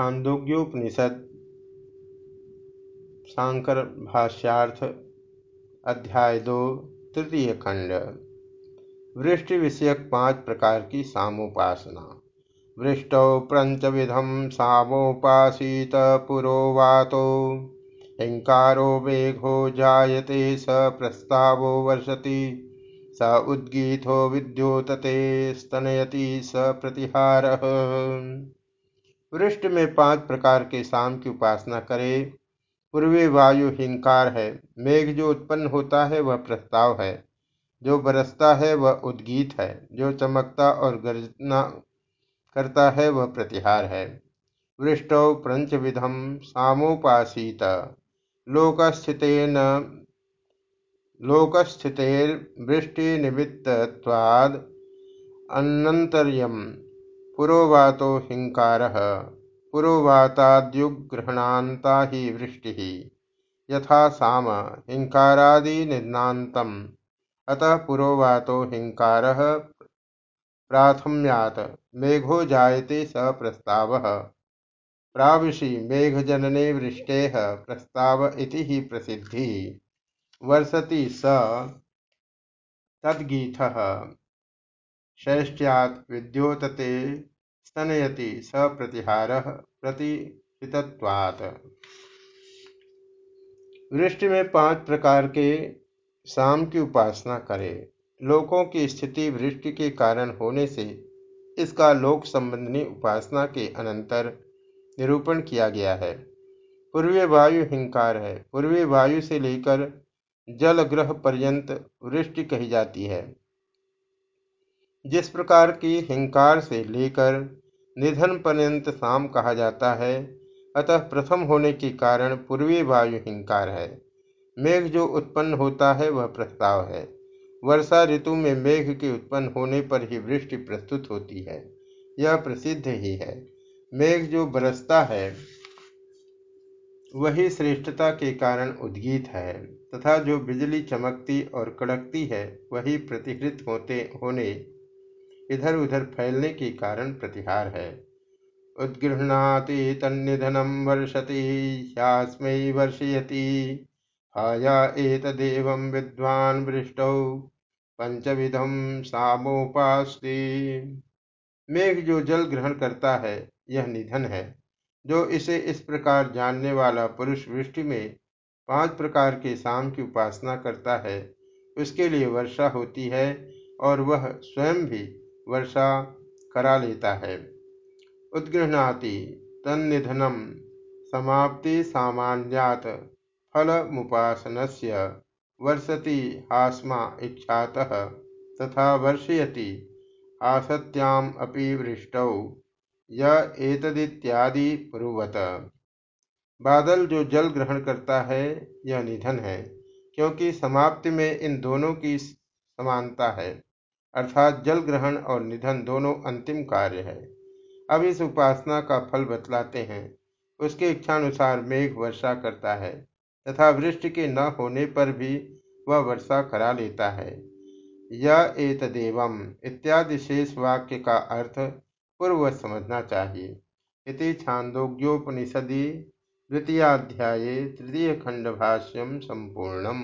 छांदोग्योपनिषद शांकर भाष्यार्थ, अध्याय दो, तृतीय खंड। वृष्टि विषयक पाँच प्रकार की सामोपासना। वृष्टौ विधम सामोपासीत पुरोवातो हिंकारो वेघो जायते स प्रस्तावो वर्षति। स उद्गीथो विद्योतते स्तनयति स प्रतिहार। वृष्टि में पाँच प्रकार के शाम की उपासना करे। पूर्वी वायु हिंकार है। मेघ जो उत्पन्न होता है, वह प्रस्ताव है। जो बरसता है, वह उद्गीत है। जो चमकता और गर्जना करता है, वह प्रतिहार है। वृष्टौ प्रंच विधम सामोपासीत। लोकस्थितेन लोकस्थितेर्वृष्टि निमित्तवाद अन्नतर्यम। पुरोवातो हिंकार। पुरोवाताद्युग्रहणाता ही वृष्टि। यथा साम हिंकारादिनिदान्तम् अतः पुरोवातो हिंकार प्राथम्यात। मेघो जायते स प्रस्ताव। प्राविशी मेघजनने वृष्टे प्रस्ताव इति ही प्रसिद्धि। वर्षति स तद्गीथ। शैष्ट्यात् विद्योतते स्तनयति स प्रतिहार प्रतिहितत्वात्। वृष्टि में पाँच प्रकार के शाम की उपासना करें। लोकों की स्थिति वृष्टि के कारण होने से इसका लोक संबंधी उपासना के अनंतर निरूपण किया गया है। पूर्वी वायु हिंकार है। पूर्वी वायु से लेकर जल ग्रह पर्यंत वृष्टि कही जाती है। जिस प्रकार की हिंकार से लेकर निधन पर्यंत शाम कहा जाता है, अतः प्रथम होने के कारण पूर्वी वायु हिंकार है। मेघ जो उत्पन्न होता है, वह प्रस्ताव है। वर्षा ऋतु में मेघ के उत्पन्न होने पर ही वृष्टि प्रस्तुत होती है। यह प्रसिद्ध ही है। मेघ जो बरसता है, वही श्रेष्ठता के कारण उद्गीत है, तथा जो बिजली चमकती और कड़कती है, वही प्रतिहृत होते, होने इधर उधर फैलने के कारण प्रतिहार है। उद्गृहणाति तन्निधनम वर्षति ह्यास्मै वर्षयति। हाया एतदेवं विद्वान वृष्टौ पंचविधम सामोपास्ति। मेघ जो जल ग्रहण करता है, यह निधन है। जो इसे इस प्रकार जानने वाला पुरुष वृष्टि में पाँच प्रकार के शाम की उपासना करता है, उसके लिए वर्षा होती है और वह स्वयं भी वर्षा करा लेता है। उद्गृहणाति तन्निधनम समाप्ति सामान्यात फलमुपासनस्य वर्षति हास्मा इच्छातः तथा वर्षयति आसत्याम अपि वृष्टौ य एतदित्यादि पुरुवत बादल जो जल ग्रहण करता है, यह निधन है, क्योंकि समाप्ति में इन दोनों की समानता है। अर्थात जल ग्रहण और निधन दोनों अंतिम कार्य है। अब इस उपासना का फल बतलाते हैं। उसके इच्छानुसार मेघ वर्षा करता है तथा वृष्टि के न होने पर भी वह वर्षा करा लेता है। यह एतदेवम इत्यादि शेष वाक्य का अर्थ पूर्व समझना चाहिए। इति छांदोग्योपनिषदि द्वितीयाध्याये तृतीय खंड भाष्यम संपूर्णम।